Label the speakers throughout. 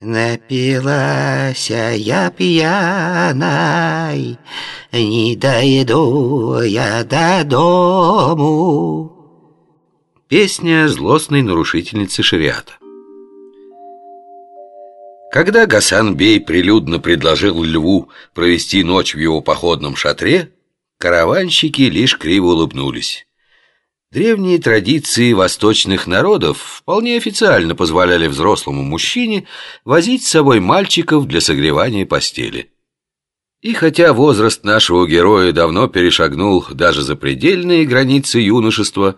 Speaker 1: Напилась я пьяной, не дойду я до дому.
Speaker 2: Песня злостной нарушительницы шариата. Когда Гасан Бей прилюдно предложил Льву провести ночь в его походном шатре, караванщики лишь криво улыбнулись. Древние традиции восточных народов вполне официально позволяли взрослому мужчине возить с собой мальчиков для согревания постели. И хотя возраст нашего героя давно перешагнул даже запредельные границы юношества,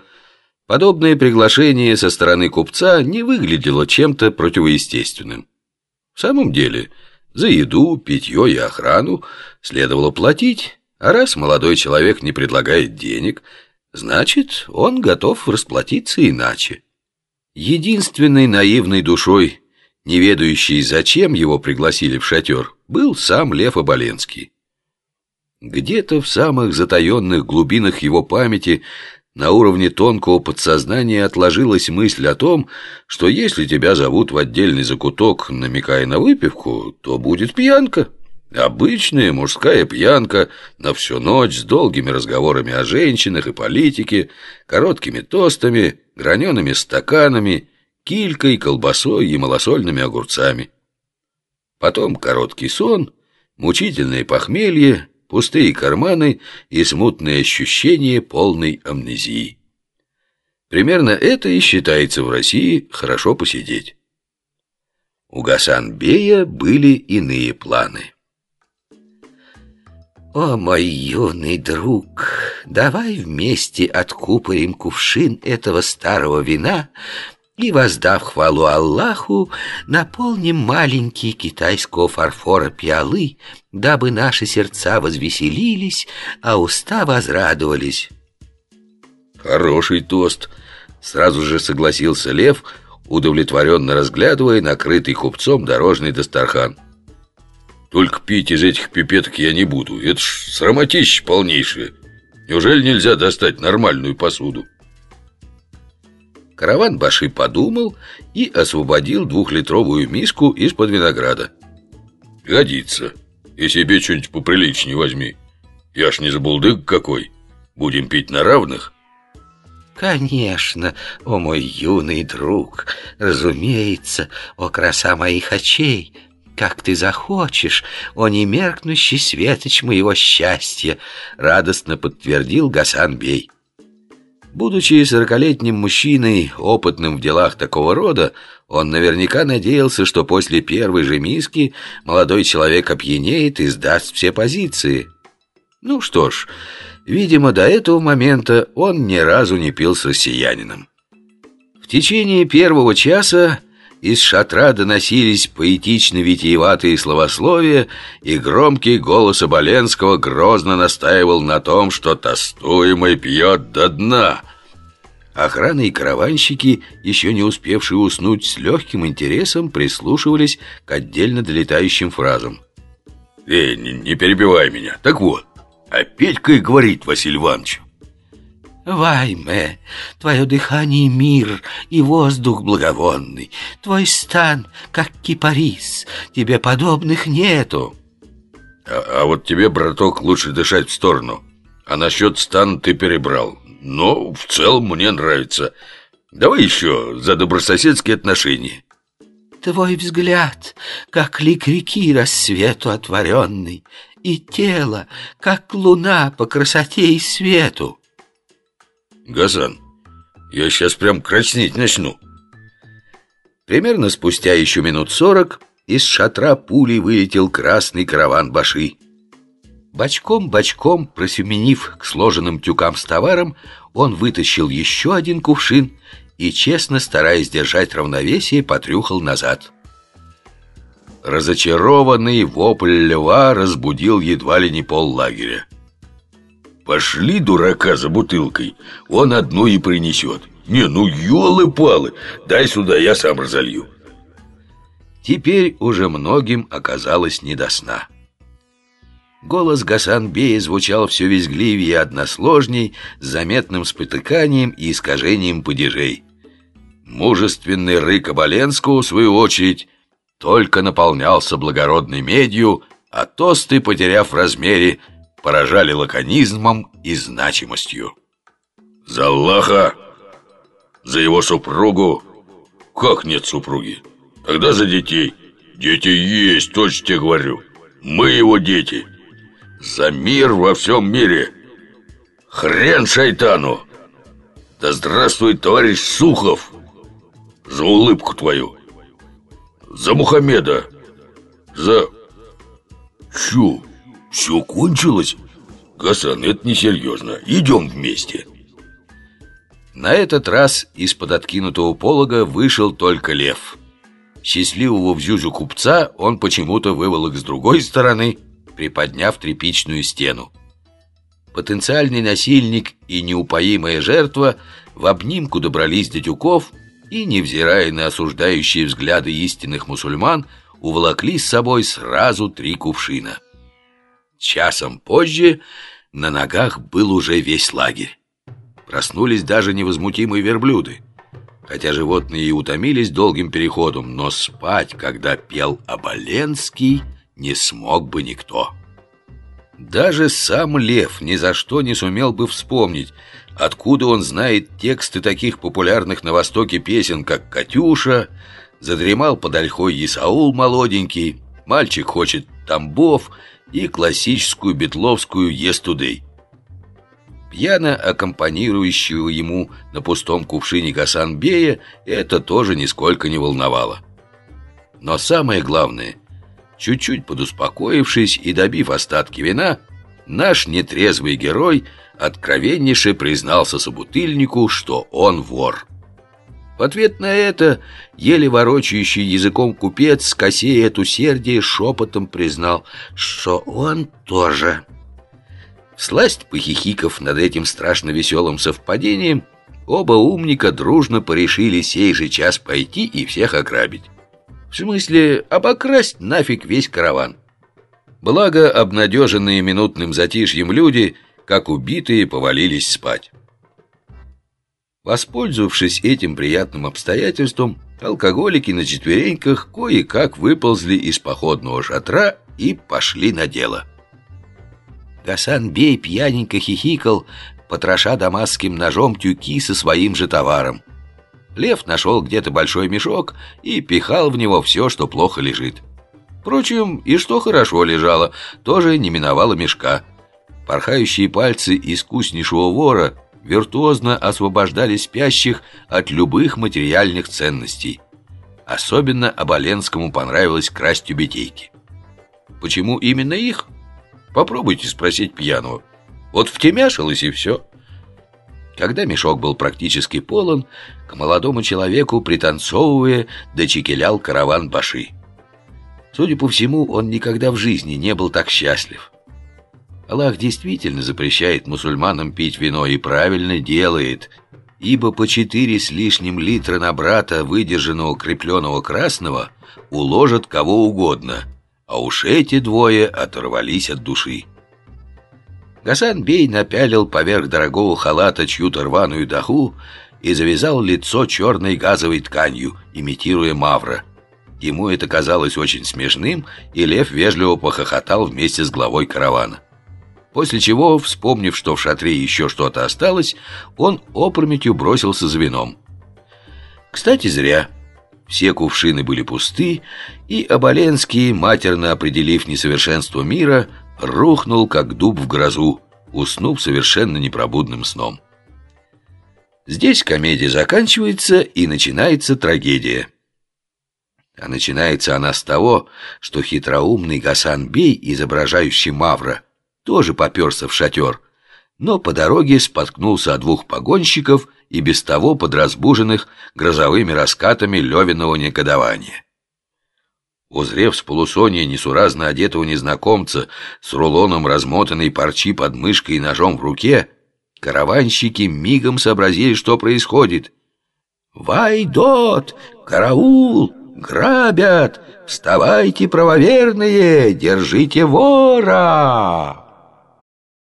Speaker 2: подобное приглашение со стороны купца не выглядело чем-то противоестественным. В самом деле, за еду, питье и охрану следовало платить, а раз молодой человек не предлагает денег – Значит, он готов расплатиться иначе. Единственной наивной душой, не ведающей, зачем его пригласили в шатер, был сам Лев Оболенский. Где-то в самых затаенных глубинах его памяти на уровне тонкого подсознания отложилась мысль о том, что если тебя зовут в отдельный закуток, намекая на выпивку, то будет пьянка. Обычная мужская пьянка на всю ночь с долгими разговорами о женщинах и политике, короткими тостами, гранеными стаканами, килькой, колбасой и малосольными огурцами. Потом короткий сон, мучительное похмелье, пустые карманы и смутные ощущения полной амнезии. Примерно это и считается в России хорошо посидеть. У Гасан-бея были иные планы.
Speaker 1: «О, мой юный друг, давай вместе откупорим кувшин этого старого вина и, воздав хвалу Аллаху, наполним маленькие китайского фарфора пиалы, дабы наши сердца возвеселились, а уста возрадовались».
Speaker 2: «Хороший тост!» — сразу же согласился Лев, удовлетворенно разглядывая накрытый купцом дорожный дастархан. Только пить из этих пипеток я не буду. Это ж срамотища полнейшее. Неужели нельзя достать нормальную посуду? Караван Баши подумал и освободил двухлитровую миску из-под винограда. Годится. И себе что-нибудь поприличнее возьми. Я ж не забулдык какой. Будем пить на равных.
Speaker 1: Конечно, о мой юный друг, разумеется, о краса моих очей — как ты захочешь, о немеркнущий светоч моего счастья!» Радостно подтвердил Гасан Бей. Будучи сорокалетним мужчиной, опытным в делах такого рода, он наверняка надеялся, что после первой же миски молодой человек опьянеет и сдаст все позиции. Ну что ж, видимо, до этого момента он ни разу не пил с россиянином. В течение первого часа из шатра доносились поэтично-витиеватые словословия, и громкий голос Оболенского грозно настаивал на том, что тостуемый пьет до дна. Охрана и караванщики, еще не успевшие уснуть, с легким интересом прислушивались к отдельно долетающим фразам.
Speaker 3: «Эй, не, не перебивай меня. Так вот, а Петька и говорит Василий Иванович,
Speaker 1: Вайме, твое дыхание мир и воздух благовонный, твой стан, как кипарис, тебе подобных нету.
Speaker 3: А, а вот тебе, браток, лучше дышать в сторону. А насчет стана ты перебрал. Но в целом мне нравится. Давай еще за добрососедские отношения.
Speaker 1: Твой взгляд, как лик реки рассвету отворенный, и тело, как луна по красоте и свету.
Speaker 3: Газан, я сейчас прям краснеть начну.
Speaker 2: Примерно спустя еще минут сорок из шатра пулей вылетел красный караван баши. Бочком-бочком, просеменив к сложенным тюкам с товаром, он вытащил еще один кувшин и, честно стараясь держать равновесие, потрюхал назад. Разочарованный вопль льва разбудил едва ли не пол лагеря.
Speaker 3: Пошли дурака за бутылкой, он одну и принесет. Не, ну елы-палы, дай сюда, я сам разолью.
Speaker 2: Теперь уже многим оказалось не до сна. Голос Гасанбея звучал все визгливее и односложней, с заметным спотыканием и искажением падежей. Мужественный рык Оболенского, в свою очередь, только наполнялся благородной медью, а тосты, потеряв в размере, поражали лаконизмом и значимостью.
Speaker 3: «За Аллаха! За его супругу! Как нет супруги? Тогда за детей! Дети есть, точно тебе говорю! Мы его дети! За мир во всем мире! Хрен шайтану! Да здравствует товарищ Сухов! За улыбку твою! За Мухаммеда! За... Чё? Все кончилось? Гасан, это несерьезно. Идем вместе.
Speaker 2: На этот раз из-под откинутого полога вышел только лев. Счастливого взюзю купца он почему-то выволок с другой стороны, приподняв тряпичную стену. Потенциальный насильник и неупоимая жертва в обнимку добрались до тюков и, невзирая на осуждающие взгляды истинных мусульман, уволокли с собой сразу три кувшина. Часом позже на ногах был уже весь лагерь. Проснулись даже невозмутимые верблюды. Хотя животные и утомились долгим переходом, но спать, когда пел Оболенский, не смог бы никто. Даже сам Лев ни за что не сумел бы вспомнить, откуда он знает тексты таких популярных на Востоке песен, как «Катюша», «Задремал под ольхой Исаул молоденький», «Мальчик хочет Тамбов» и классическую бетловскую «Естудей» пьяно аккомпанирующего ему на пустом кувшине Гасанбея, это тоже нисколько не волновало. Но самое главное, чуть-чуть подуспокоившись и добив остатки вина, наш нетрезвый герой откровеннейше признался собутыльнику, что он вор. В ответ на это еле ворочающий языком купец, косея от усердия, шепотом признал, что он тоже Сласть похихиков над этим страшно веселым совпадением, оба умника дружно порешили сей же час пойти и всех ограбить. В смысле, обокрасть нафиг весь караван. Благо, обнадеженные минутным затишьем люди, как убитые, повалились спать. Воспользовавшись этим приятным обстоятельством, алкоголики на четвереньках кое-как выползли из походного шатра и пошли на дело. Гасан Бей пьяненько хихикал, потроша дамасским ножом тюки со своим же товаром. Лев нашел где-то большой мешок и пихал в него все, что плохо лежит. Впрочем, и что хорошо лежало, тоже не миновало мешка. Порхающие пальцы искуснейшего вора виртуозно освобождали спящих от любых материальных ценностей. Особенно Оболенскому понравилось красть тюбетейки. Почему именно их? Попробуйте спросить пьяного. Вот втемяшилось и все. Когда мешок был практически полон, к молодому человеку, пританцовывая, дочекелял караван Баши. Судя по всему, он никогда в жизни не был так счастлив. Аллах действительно запрещает мусульманам пить вино и правильно делает, ибо по четыре с лишним литра на брата выдержанного крепленного красного уложат кого угодно – а уж эти двое оторвались от души. Гасан Бей напялил поверх дорогого халата чью-то рваную даху и завязал лицо черной газовой тканью, имитируя мавра. Ему это казалось очень смешным, и Лев вежливо похохотал вместе с главой каравана. После чего, вспомнив, что в шатре еще что-то осталось, он опрометью бросился за вином. Кстати, зря. Все кувшины были пусты, и Оболенский, матерно определив несовершенство мира, рухнул, как дуб в грозу, уснув совершенно непробудным сном. Здесь комедия заканчивается, и начинается трагедия. А начинается она с того, что хитроумный Гасан Бей, изображающий Мавра, тоже поперся в шатер, но по дороге споткнулся о двух погонщиков – и без того подразбуженных грозовыми раскатами Левиного негодования. Узрев с полусония несуразно одетого незнакомца с рулоном размотанной парчи под мышкой и ножом в руке, караванщики мигом сообразили, что происходит. «Вайдот! Караул! Грабят! Вставайте, правоверные! Держите вора!»